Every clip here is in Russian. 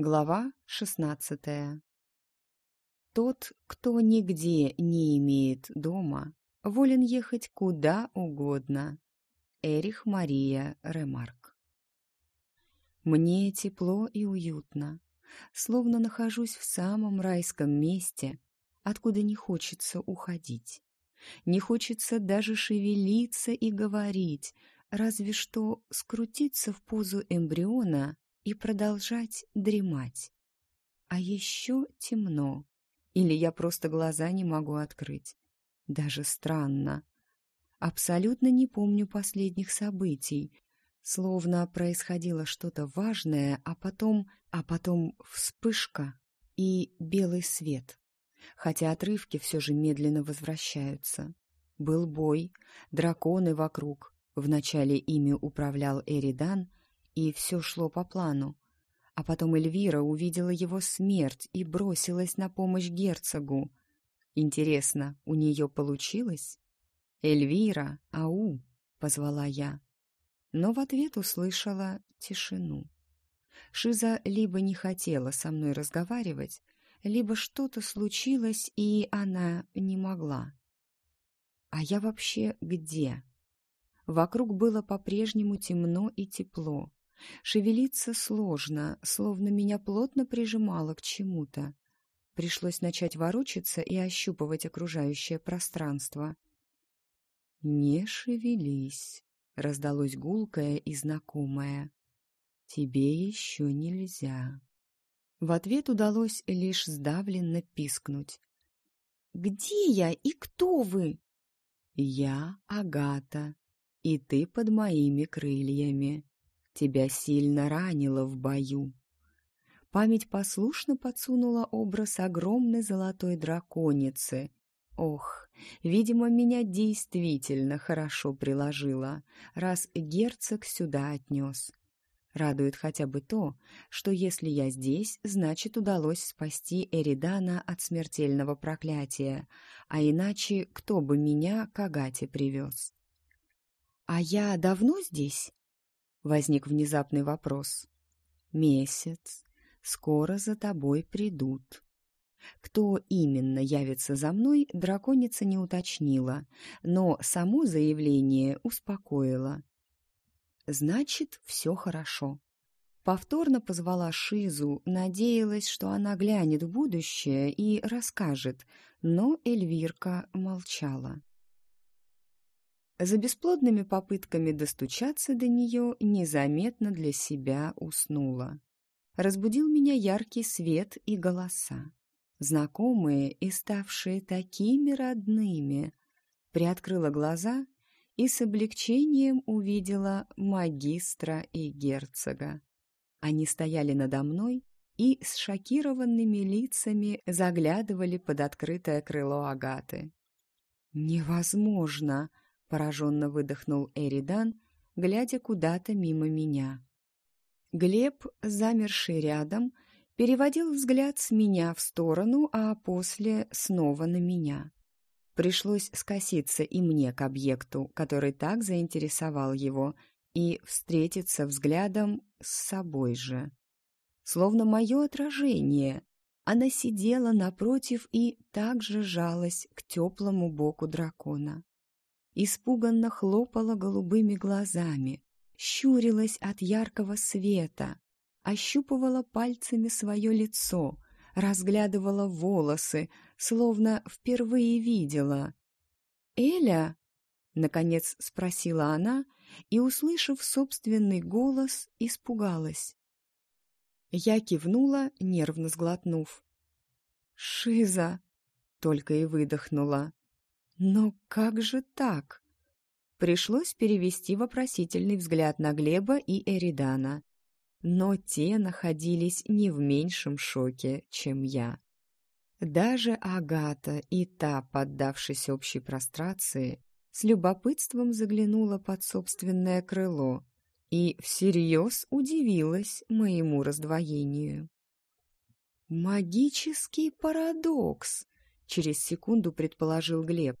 Глава шестнадцатая Тот, кто нигде не имеет дома, волен ехать куда угодно. Эрих Мария Ремарк Мне тепло и уютно, словно нахожусь в самом райском месте, откуда не хочется уходить. Не хочется даже шевелиться и говорить, разве что скрутиться в позу эмбриона и продолжать дремать. А еще темно, или я просто глаза не могу открыть. Даже странно. Абсолютно не помню последних событий, словно происходило что-то важное, а потом, а потом вспышка и белый свет. Хотя отрывки все же медленно возвращаются. Был бой, драконы вокруг. Вначале ими управлял Эридан, и все шло по плану. А потом Эльвира увидела его смерть и бросилась на помощь герцогу. Интересно, у нее получилось? «Эльвира, ау!» — позвала я. Но в ответ услышала тишину. Шиза либо не хотела со мной разговаривать, либо что-то случилось, и она не могла. А я вообще где? Вокруг было по-прежнему темно и тепло. Шевелиться сложно, словно меня плотно прижимало к чему-то. Пришлось начать ворочаться и ощупывать окружающее пространство. «Не шевелись», — раздалось гулкое и знакомое. «Тебе еще нельзя». В ответ удалось лишь сдавленно пискнуть. «Где я и кто вы?» «Я Агата, и ты под моими крыльями. Тебя сильно ранило в бою». Память послушно подсунула образ огромной золотой драконицы. Ох, видимо, меня действительно хорошо приложила, раз герцог сюда отнес. Радует хотя бы то, что если я здесь, значит, удалось спасти Эридана от смертельного проклятия, а иначе кто бы меня к Агате привез? «А я давно здесь?» — возник внезапный вопрос. «Месяц. Скоро за тобой придут». Кто именно явится за мной, драконица не уточнила, но само заявление успокоило. Значит, все хорошо. Повторно позвала Шизу, надеялась, что она глянет в будущее и расскажет, но Эльвирка молчала. За бесплодными попытками достучаться до нее незаметно для себя уснула. Разбудил меня яркий свет и голоса, знакомые и ставшие такими родными. Приоткрыла глаза и с облегчением увидела магистра и герцога. Они стояли надо мной и с шокированными лицами заглядывали под открытое крыло Агаты. «Невозможно!» — пораженно выдохнул Эридан, глядя куда-то мимо меня. Глеб, замерший рядом, переводил взгляд с меня в сторону, а после снова на меня. Пришлось скоситься и мне к объекту, который так заинтересовал его, и встретиться взглядом с собой же. Словно мое отражение, она сидела напротив и также жалась к теплому боку дракона. Испуганно хлопала голубыми глазами, щурилась от яркого света, ощупывала пальцами свое лицо — разглядывала волосы, словно впервые видела. «Эля?» — наконец спросила она и, услышав собственный голос, испугалась. Я кивнула, нервно сглотнув. «Шиза!» — только и выдохнула. «Но как же так?» Пришлось перевести вопросительный взгляд на Глеба и Эридана но те находились не в меньшем шоке, чем я. Даже Агата и та, поддавшись общей прострации, с любопытством заглянула под собственное крыло и всерьез удивилась моему раздвоению. «Магический парадокс!» — через секунду предположил Глеб.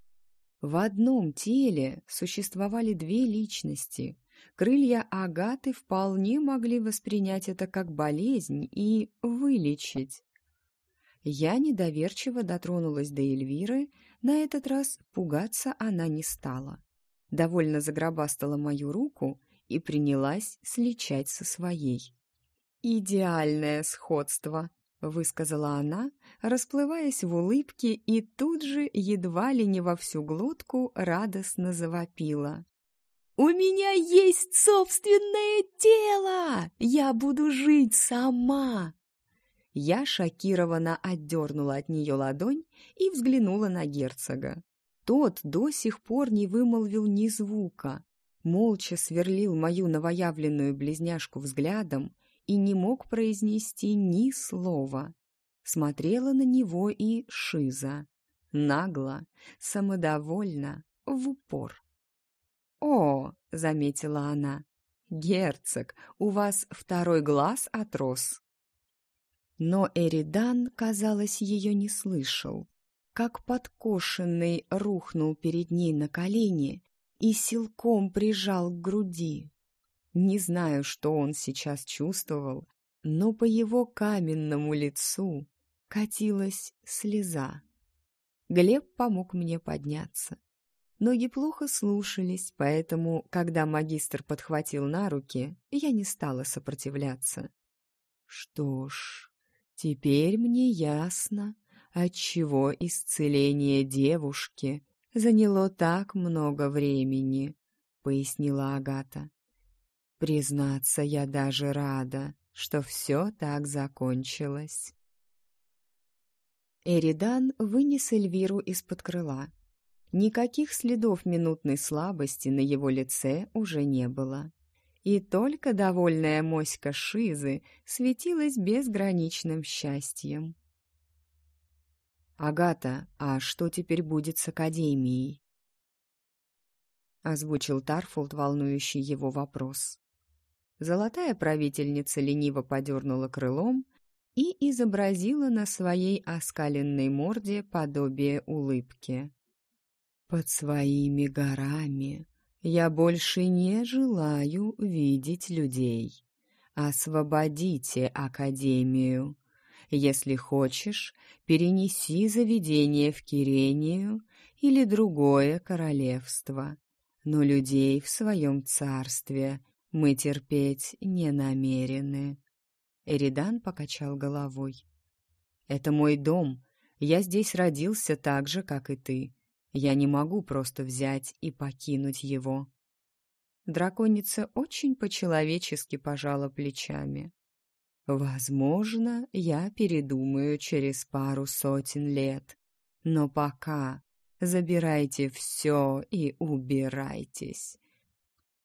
В одном теле существовали две личности, крылья Агаты вполне могли воспринять это как болезнь и вылечить. Я недоверчиво дотронулась до Эльвиры, на этот раз пугаться она не стала. Довольно загробастала мою руку и принялась сличать со своей. «Идеальное сходство!» — высказала она, расплываясь в улыбке и тут же, едва ли не во всю глотку, радостно завопила. «У меня есть собственное тело! Я буду жить сама!» Я шокированно отдернула от нее ладонь и взглянула на герцога. Тот до сих пор не вымолвил ни звука, молча сверлил мою новоявленную близняшку взглядом и не мог произнести ни слова. Смотрела на него и Шиза. Нагло, самодовольно, в упор. «О!» — заметила она. «Герцог, у вас второй глаз отрос». Но Эридан, казалось, ее не слышал. Как подкошенный рухнул перед ней на колени и силком прижал к груди. Не знаю, что он сейчас чувствовал, но по его каменному лицу катилась слеза. Глеб помог мне подняться. Ноги плохо слушались, поэтому, когда магистр подхватил на руки, я не стала сопротивляться. Что ж, теперь мне ясно, отчего исцеление девушки заняло так много времени, пояснила Агата. Признаться, я даже рада, что все так закончилось. Эридан вынес Эльвиру из-под крыла. Никаких следов минутной слабости на его лице уже не было. И только довольная моська Шизы светилась безграничным счастьем. «Агата, а что теперь будет с Академией?» Озвучил Тарфулд волнующий его вопрос. Золотая правительница лениво подернула крылом и изобразила на своей оскаленной морде подобие улыбки. «Под своими горами я больше не желаю видеть людей. Освободите Академию. Если хочешь, перенеси заведение в Кирению или другое королевство. Но людей в своем царстве мы терпеть не намерены. Эридан покачал головой. «Это мой дом. Я здесь родился так же, как и ты. Я не могу просто взять и покинуть его». Драконица очень по-человечески пожала плечами. «Возможно, я передумаю через пару сотен лет. Но пока забирайте все и убирайтесь.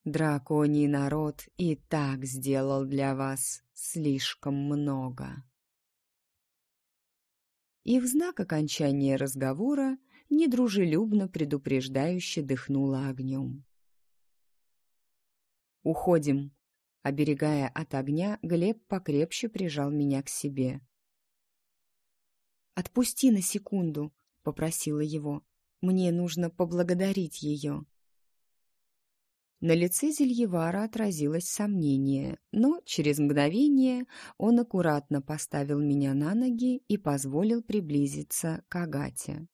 Драконий народ и так сделал для вас слишком много. И в знак окончания разговора недружелюбно предупреждающе дыхнула огнем. «Уходим!» Оберегая от огня, Глеб покрепче прижал меня к себе. «Отпусти на секунду», — попросила его. «Мне нужно поблагодарить ее». На лице Зельевара отразилось сомнение, но через мгновение он аккуратно поставил меня на ноги и позволил приблизиться к Агате.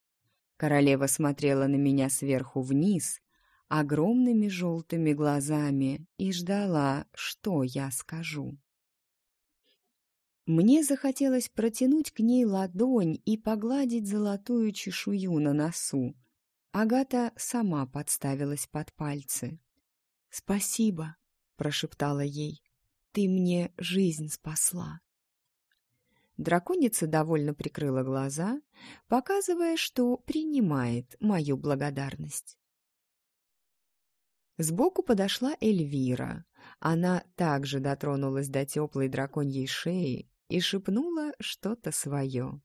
Королева смотрела на меня сверху вниз, огромными желтыми глазами, и ждала, что я скажу. Мне захотелось протянуть к ней ладонь и погладить золотую чешую на носу. Агата сама подставилась под пальцы. «Спасибо», — прошептала ей. «Ты мне жизнь спасла». Драконица довольно прикрыла глаза, показывая, что принимает мою благодарность. Сбоку подошла Эльвира. Она также дотронулась до теплой драконьей шеи и шепнула что-то свое.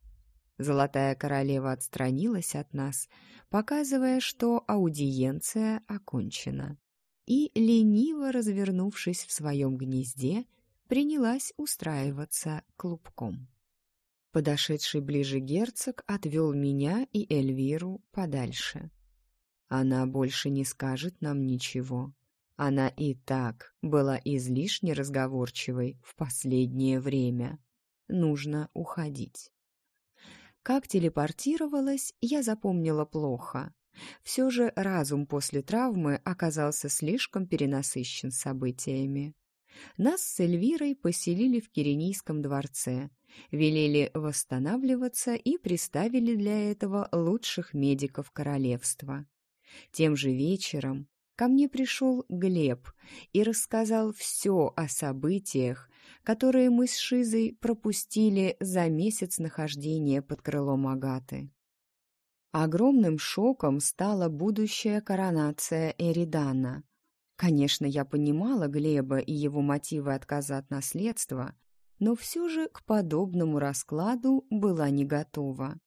Золотая королева отстранилась от нас, показывая, что аудиенция окончена и, лениво развернувшись в своем гнезде, принялась устраиваться клубком. Подошедший ближе герцог отвел меня и Эльвиру подальше. Она больше не скажет нам ничего. Она и так была излишне разговорчивой в последнее время. Нужно уходить. Как телепортировалась, я запомнила плохо. Все же разум после травмы оказался слишком перенасыщен событиями. Нас с Эльвирой поселили в Киренийском дворце, велели восстанавливаться и приставили для этого лучших медиков королевства. Тем же вечером ко мне пришел Глеб и рассказал все о событиях, которые мы с Шизой пропустили за месяц нахождения под крылом Агаты. Огромным шоком стала будущая коронация Эридана. Конечно, я понимала Глеба и его мотивы отказа от наследства, но все же к подобному раскладу была не готова.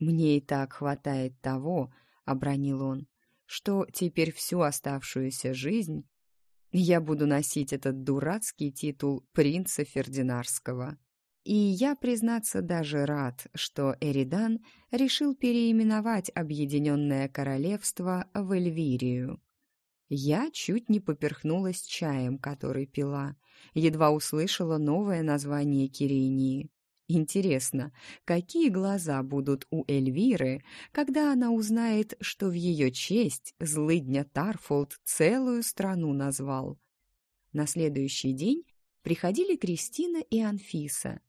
«Мне и так хватает того», — обронил он, «что теперь всю оставшуюся жизнь я буду носить этот дурацкий титул принца Фердинарского». И я, признаться, даже рад, что Эридан решил переименовать Объединенное Королевство в Эльвирию. Я чуть не поперхнулась чаем, который пила, едва услышала новое название Кирении. Интересно, какие глаза будут у Эльвиры, когда она узнает, что в ее честь злыдня Тарфолд целую страну назвал? На следующий день приходили Кристина и Анфиса,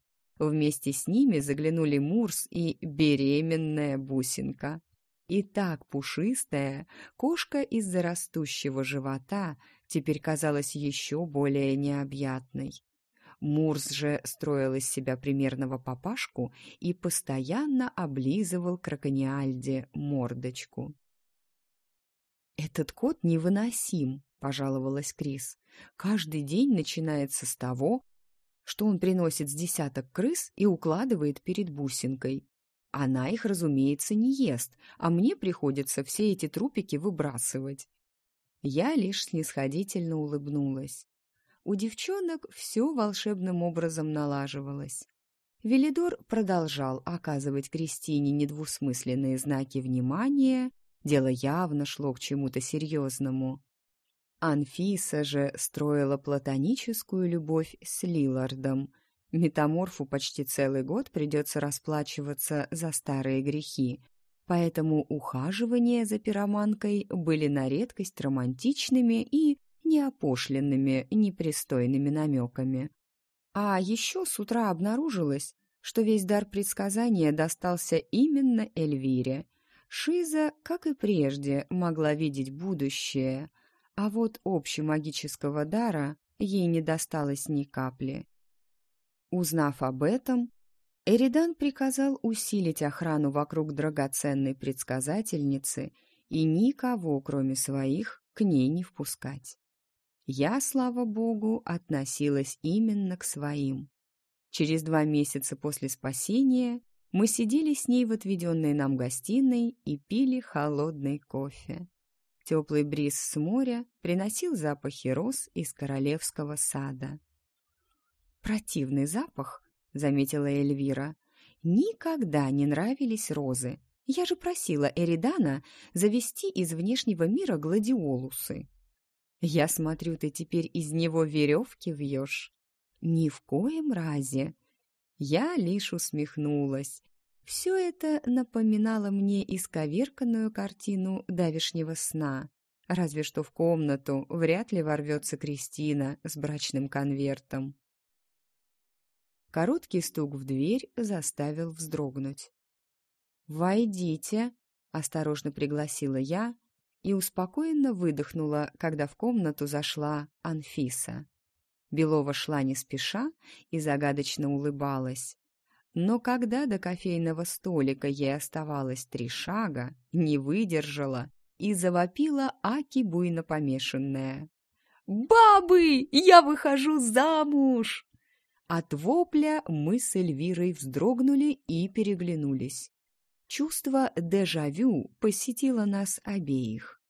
Вместе с ними заглянули Мурс и беременная бусинка. И так пушистая, кошка из-за растущего живота теперь казалась еще более необъятной. Мурс же строил из себя примерного папашку и постоянно облизывал кракониальде мордочку. «Этот кот невыносим», — пожаловалась Крис. «Каждый день начинается с того, что он приносит с десяток крыс и укладывает перед бусинкой. Она их, разумеется, не ест, а мне приходится все эти трупики выбрасывать. Я лишь снисходительно улыбнулась. У девчонок все волшебным образом налаживалось. Велидор продолжал оказывать Кристине недвусмысленные знаки внимания, дело явно шло к чему-то серьезному. Анфиса же строила платоническую любовь с Лилардом. Метаморфу почти целый год придется расплачиваться за старые грехи, поэтому ухаживания за пироманкой были на редкость романтичными и неопошленными, непристойными намеками. А еще с утра обнаружилось, что весь дар предсказания достался именно Эльвире. Шиза, как и прежде, могла видеть будущее — а вот общемагического дара ей не досталось ни капли. Узнав об этом, Эридан приказал усилить охрану вокруг драгоценной предсказательницы и никого, кроме своих, к ней не впускать. Я, слава богу, относилась именно к своим. Через два месяца после спасения мы сидели с ней в отведенной нам гостиной и пили холодный кофе. Теплый бриз с моря приносил запахи роз из королевского сада. «Противный запах», — заметила Эльвира. «Никогда не нравились розы. Я же просила Эридана завести из внешнего мира гладиолусы». «Я смотрю, ты теперь из него веревки вьешь». «Ни в коем разе». Я лишь усмехнулась. Все это напоминало мне исковерканную картину давешнего сна. Разве что в комнату вряд ли ворвется Кристина с брачным конвертом. Короткий стук в дверь заставил вздрогнуть. «Войдите!» — осторожно пригласила я и успокоенно выдохнула, когда в комнату зашла Анфиса. Белова шла не спеша и загадочно улыбалась. Но когда до кофейного столика ей оставалось три шага, не выдержала и завопила Аки буйно помешанная. «Бабы, я выхожу замуж!» От вопля мы с Эльвирой вздрогнули и переглянулись. Чувство дежавю посетило нас обеих.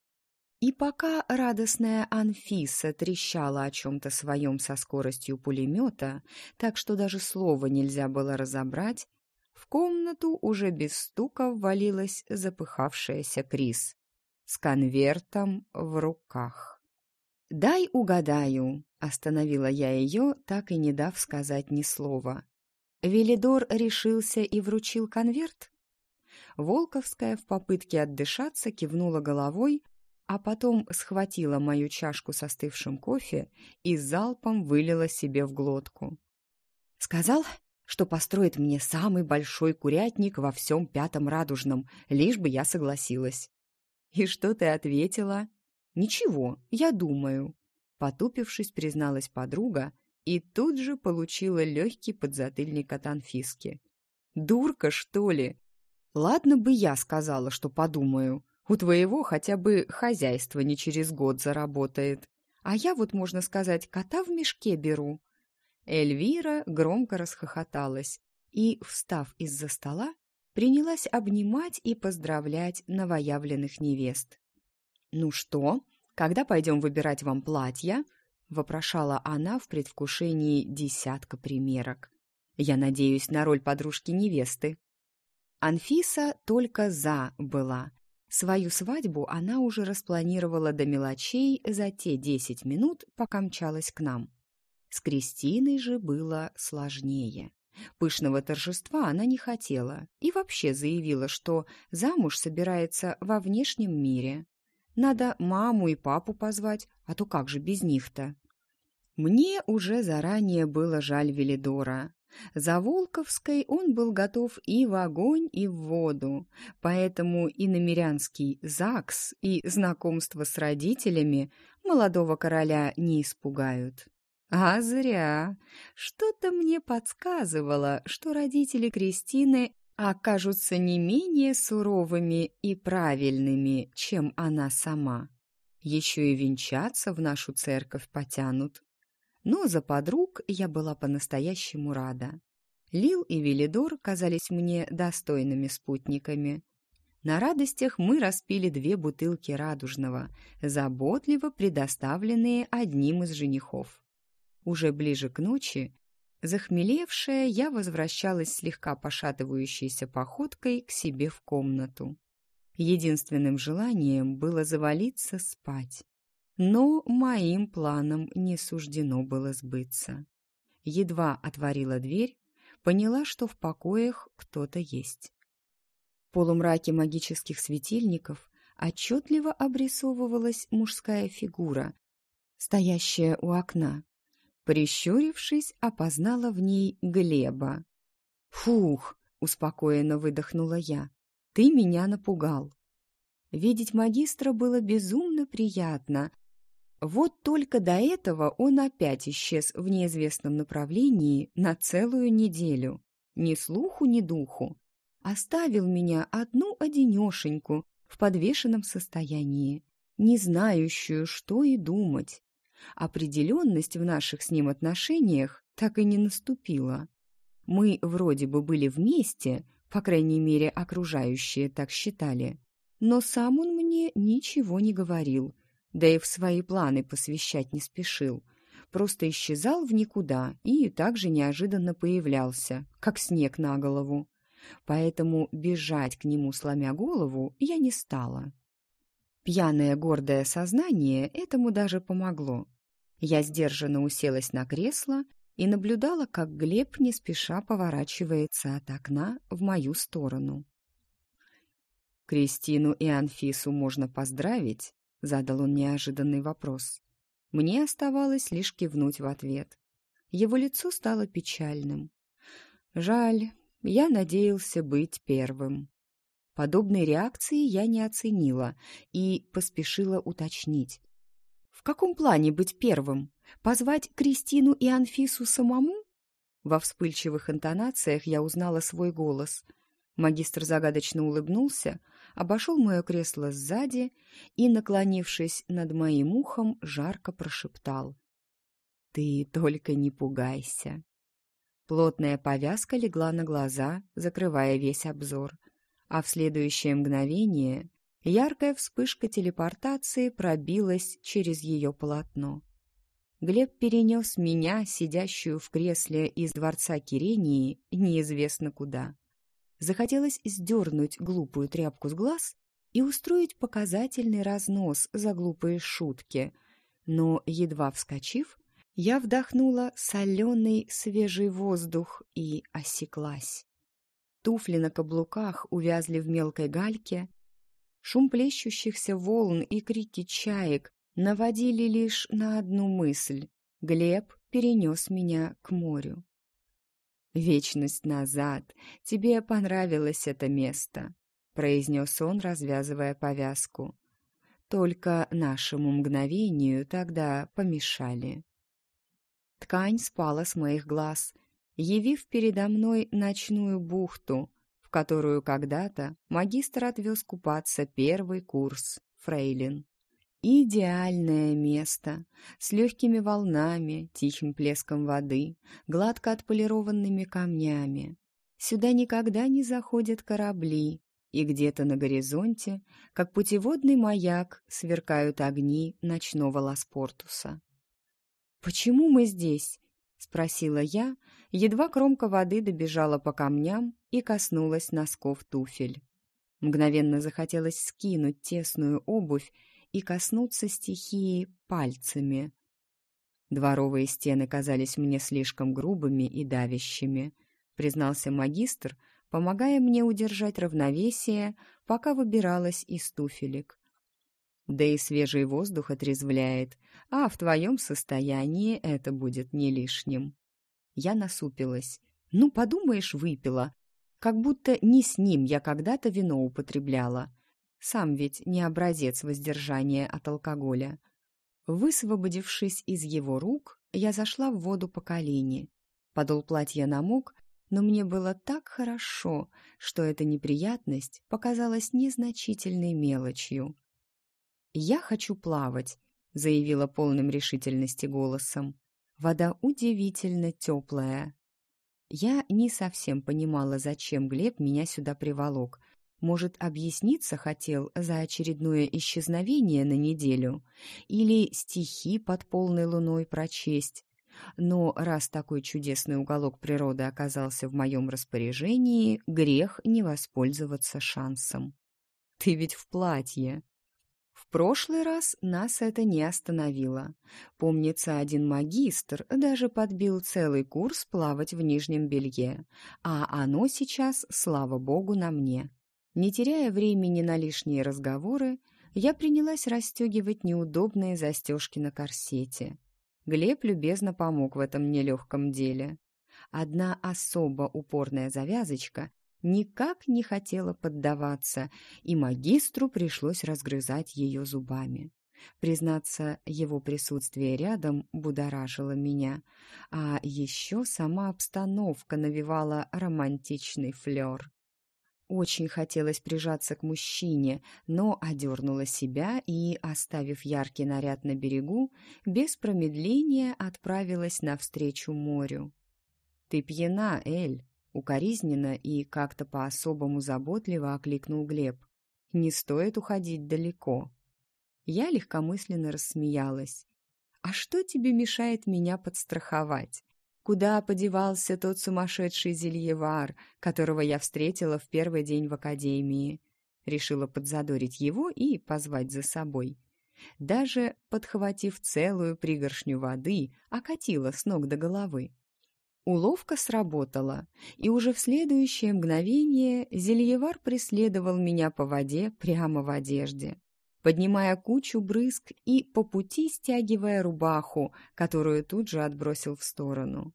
И пока радостная Анфиса трещала о чем-то своем со скоростью пулемета, так что даже слова нельзя было разобрать, в комнату уже без стука ввалилась запыхавшаяся Крис с конвертом в руках. «Дай угадаю», — остановила я ее, так и не дав сказать ни слова. Велидор решился и вручил конверт? Волковская в попытке отдышаться кивнула головой, а потом схватила мою чашку с остывшим кофе и залпом вылила себе в глотку. «Сказал, что построит мне самый большой курятник во всем Пятом Радужном, лишь бы я согласилась». «И что ты ответила?» «Ничего, я думаю», — потупившись, призналась подруга и тут же получила легкий подзатыльник от Анфиски. «Дурка, что ли? Ладно бы я сказала, что подумаю. У твоего хотя бы хозяйство не через год заработает. А я вот, можно сказать, кота в мешке беру». Эльвира громко расхохоталась и, встав из-за стола, принялась обнимать и поздравлять новоявленных невест. «Ну что, когда пойдем выбирать вам платья?» — вопрошала она в предвкушении десятка примерок. «Я надеюсь на роль подружки-невесты». Анфиса только «за» была. Свою свадьбу она уже распланировала до мелочей за те десять минут, пока мчалась к нам. С Кристиной же было сложнее. Пышного торжества она не хотела и вообще заявила, что замуж собирается во внешнем мире. Надо маму и папу позвать, а то как же без них-то? Мне уже заранее было жаль Велидора. За Волковской он был готов и в огонь, и в воду, поэтому и намерянский ЗАГС, и знакомство с родителями молодого короля не испугают. А зря. Что-то мне подсказывало, что родители Кристины окажутся не менее суровыми и правильными, чем она сама. Еще и венчаться в нашу церковь потянут. Но за подруг я была по-настоящему рада. Лил и Велидор казались мне достойными спутниками. На радостях мы распили две бутылки радужного, заботливо предоставленные одним из женихов. Уже ближе к ночи Захмелевшая, я возвращалась слегка пошатывающейся походкой к себе в комнату. Единственным желанием было завалиться спать. Но моим планам не суждено было сбыться. Едва отворила дверь, поняла, что в покоях кто-то есть. В полумраке магических светильников отчетливо обрисовывалась мужская фигура, стоящая у окна. Прищурившись, опознала в ней Глеба. «Фух!» — успокоенно выдохнула я. «Ты меня напугал!» Видеть магистра было безумно приятно. Вот только до этого он опять исчез в неизвестном направлении на целую неделю. Ни слуху, ни духу. Оставил меня одну-одинешеньку в подвешенном состоянии, не знающую, что и думать определенность в наших с ним отношениях так и не наступила. Мы вроде бы были вместе, по крайней мере, окружающие так считали. Но сам он мне ничего не говорил, да и в свои планы посвящать не спешил. Просто исчезал в никуда и также неожиданно появлялся, как снег на голову. Поэтому бежать к нему, сломя голову, я не стала. Пьяное гордое сознание этому даже помогло. Я сдержанно уселась на кресло и наблюдала, как Глеб не спеша поворачивается от окна в мою сторону. «Кристину и Анфису можно поздравить?» — задал он неожиданный вопрос. Мне оставалось лишь кивнуть в ответ. Его лицо стало печальным. «Жаль, я надеялся быть первым». Подобной реакции я не оценила и поспешила уточнить. «В каком плане быть первым? Позвать Кристину и Анфису самому?» Во вспыльчивых интонациях я узнала свой голос. Магистр загадочно улыбнулся, обошел мое кресло сзади и, наклонившись над моим ухом, жарко прошептал. «Ты только не пугайся». Плотная повязка легла на глаза, закрывая весь обзор — а в следующее мгновение яркая вспышка телепортации пробилась через ее полотно. Глеб перенес меня, сидящую в кресле из дворца Кирении, неизвестно куда. Захотелось сдернуть глупую тряпку с глаз и устроить показательный разнос за глупые шутки. но, едва вскочив, я вдохнула соленый свежий воздух и осеклась. Туфли на каблуках увязли в мелкой гальке, шум плещущихся волн и крики чаек наводили лишь на одну мысль — Глеб перенес меня к морю. «Вечность назад. Тебе понравилось это место», — произнес он, развязывая повязку. «Только нашему мгновению тогда помешали». Ткань спала с моих глаз, явив передо мной ночную бухту, в которую когда-то магистр отвез купаться первый курс фрейлин. Идеальное место, с легкими волнами, тихим плеском воды, гладко отполированными камнями. Сюда никогда не заходят корабли, и где-то на горизонте, как путеводный маяк, сверкают огни ночного Ласпортуса. «Почему мы здесь?» — спросила я, едва кромка воды добежала по камням и коснулась носков туфель. Мгновенно захотелось скинуть тесную обувь и коснуться стихии пальцами. Дворовые стены казались мне слишком грубыми и давящими, признался магистр, помогая мне удержать равновесие, пока выбиралась из туфелек. Да и свежий воздух отрезвляет, а в твоем состоянии это будет не лишним. Я насупилась. Ну, подумаешь, выпила. Как будто не с ним я когда-то вино употребляла. Сам ведь не образец воздержания от алкоголя. Высвободившись из его рук, я зашла в воду по колени. Подол платья намок, но мне было так хорошо, что эта неприятность показалась незначительной мелочью. «Я хочу плавать», — заявила полным решительности голосом. «Вода удивительно теплая». Я не совсем понимала, зачем Глеб меня сюда приволок — может, объясниться хотел за очередное исчезновение на неделю? Или стихи под полной луной прочесть? Но раз такой чудесный уголок природы оказался в моем распоряжении, грех не воспользоваться шансом. Ты ведь в платье. В прошлый раз нас это не остановило. Помнится, один магистр даже подбил целый курс плавать в нижнем белье, а оно сейчас, слава богу, на мне. Не теряя времени на лишние разговоры, я принялась расстегивать неудобные застежки на корсете. Глеб любезно помог в этом нелегком деле. Одна особо упорная завязочка никак не хотела поддаваться, и магистру пришлось разгрызать ее зубами. Признаться, его присутствие рядом будоражило меня, а еще сама обстановка навевала романтичный флер. Очень хотелось прижаться к мужчине, но одернула себя и, оставив яркий наряд на берегу, без промедления отправилась навстречу морю. «Ты пьяна, Эль!» — укоризненно и как-то по-особому заботливо окликнул Глеб. «Не стоит уходить далеко». Я легкомысленно рассмеялась. «А что тебе мешает меня подстраховать? Куда подевался тот сумасшедший зельевар, которого я встретила в первый день в академии? Решила подзадорить его и позвать за собой. Даже подхватив целую пригоршню воды, окатила с ног до головы. Уловка сработала, и уже в следующее мгновение зельевар преследовал меня по воде прямо в одежде поднимая кучу брызг и по пути стягивая рубаху, которую тут же отбросил в сторону.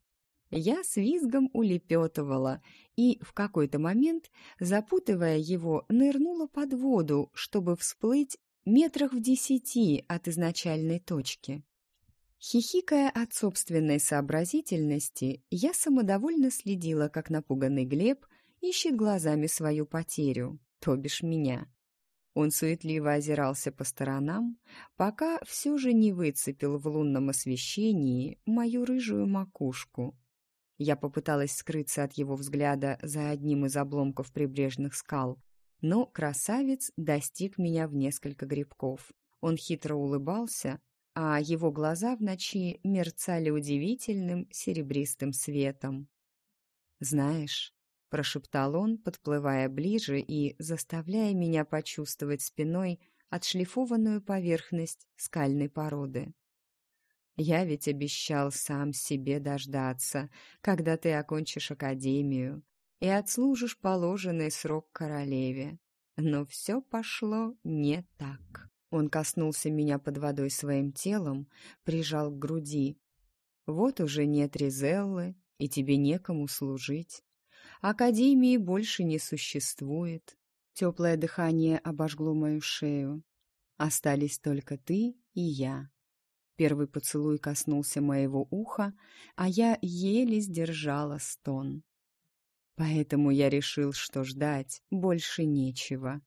Я с визгом улепетывала и в какой-то момент, запутывая его, нырнула под воду, чтобы всплыть метрах в десяти от изначальной точки. Хихикая от собственной сообразительности, я самодовольно следила, как напуганный Глеб ищет глазами свою потерю, то бишь меня. Он суетливо озирался по сторонам, пока все же не выцепил в лунном освещении мою рыжую макушку. Я попыталась скрыться от его взгляда за одним из обломков прибрежных скал, но красавец достиг меня в несколько грибков. Он хитро улыбался, а его глаза в ночи мерцали удивительным серебристым светом. «Знаешь, — прошептал он, подплывая ближе и заставляя меня почувствовать спиной отшлифованную поверхность скальной породы. Я ведь обещал сам себе дождаться, когда ты окончишь академию и отслужишь положенный срок королеве. Но все пошло не так. Он коснулся меня под водой своим телом, прижал к груди. Вот уже нет Ризеллы, и тебе некому служить. Академии больше не существует. Теплое дыхание обожгло мою шею. Остались только ты и я. Первый поцелуй коснулся моего уха, а я еле сдержала стон. Поэтому я решил, что ждать больше нечего.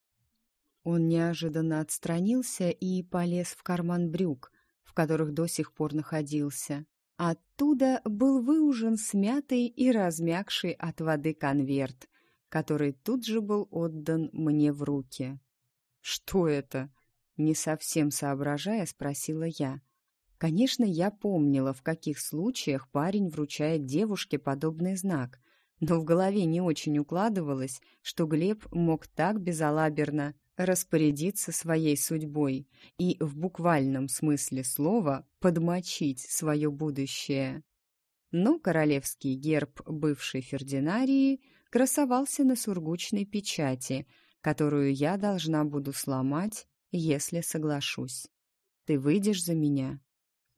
Он неожиданно отстранился и полез в карман брюк, в которых до сих пор находился. Оттуда был выужен смятый и размягший от воды конверт, который тут же был отдан мне в руки. «Что это?» — не совсем соображая, спросила я. Конечно, я помнила, в каких случаях парень вручает девушке подобный знак, но в голове не очень укладывалось, что Глеб мог так безалаберно распорядиться своей судьбой и в буквальном смысле слова подмочить свое будущее. Но королевский герб бывшей Фердинарии красовался на сургучной печати, которую я должна буду сломать, если соглашусь. «Ты выйдешь за меня?» —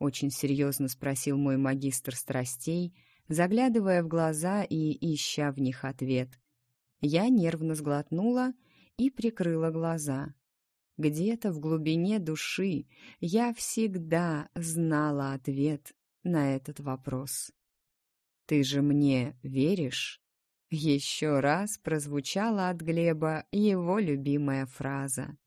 очень серьезно спросил мой магистр страстей, заглядывая в глаза и ища в них ответ. Я нервно сглотнула и прикрыла глаза. Где-то в глубине души я всегда знала ответ на этот вопрос. «Ты же мне веришь?» Еще раз прозвучала от Глеба его любимая фраза.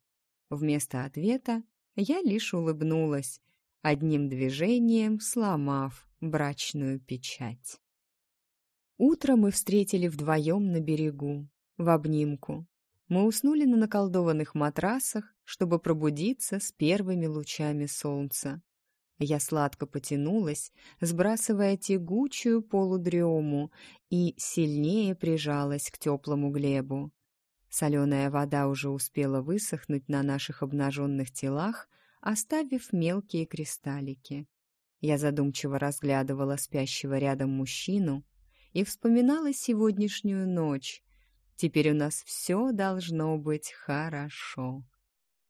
Вместо ответа я лишь улыбнулась, одним движением сломав брачную печать. Утро мы встретили вдвоем на берегу, в обнимку. Мы уснули на наколдованных матрасах, чтобы пробудиться с первыми лучами солнца. Я сладко потянулась, сбрасывая тягучую полудрему, и сильнее прижалась к теплому Глебу. Соленая вода уже успела высохнуть на наших обнаженных телах, оставив мелкие кристаллики. Я задумчиво разглядывала спящего рядом мужчину и вспоминала сегодняшнюю ночь, Теперь у нас все должно быть хорошо.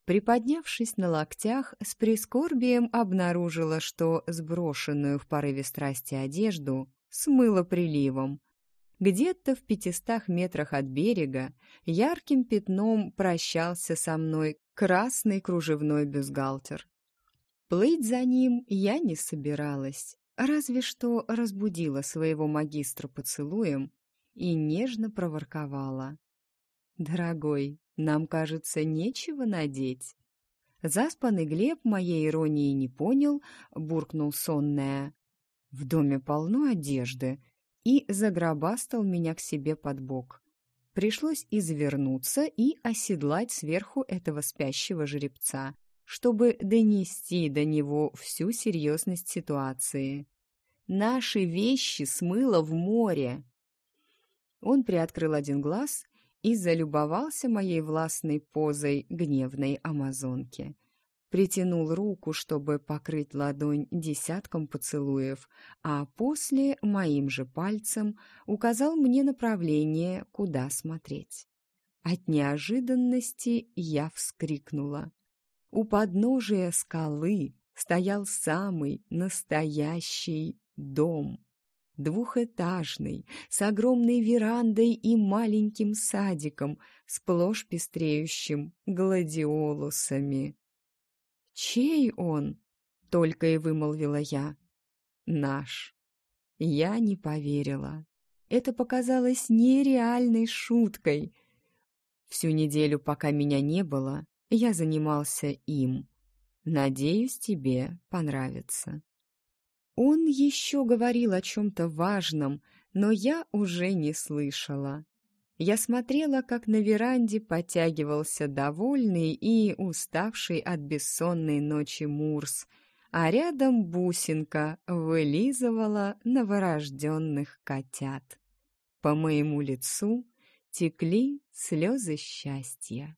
Приподнявшись на локтях, с прискорбием обнаружила, что сброшенную в порыве страсти одежду смыло приливом. Где-то в пятистах метрах от берега ярким пятном прощался со мной красный кружевной бюстгальтер. Плыть за ним я не собиралась, разве что разбудила своего магистра поцелуем и нежно проворковала. «Дорогой, нам, кажется, нечего надеть». Заспанный Глеб моей иронии не понял, буркнул сонная. «В доме полно одежды» и загробастал меня к себе под бок. Пришлось извернуться и оседлать сверху этого спящего жеребца, чтобы донести до него всю серьезность ситуации. Наши вещи смыло в море. Он приоткрыл один глаз и залюбовался моей властной позой гневной амазонки. Притянул руку, чтобы покрыть ладонь десятком поцелуев, а после моим же пальцем указал мне направление, куда смотреть. От неожиданности я вскрикнула. У подножия скалы стоял самый настоящий дом двухэтажный, с огромной верандой и маленьким садиком, сплошь пестреющим гладиолусами. «Чей он?» — только и вымолвила я. «Наш». Я не поверила. Это показалось нереальной шуткой. Всю неделю, пока меня не было, я занимался им. Надеюсь, тебе понравится. Он еще говорил о чем-то важном, но я уже не слышала. Я смотрела, как на веранде потягивался довольный и уставший от бессонной ночи Мурс, а рядом бусинка вылизывала новорожденных котят. По моему лицу текли слезы счастья.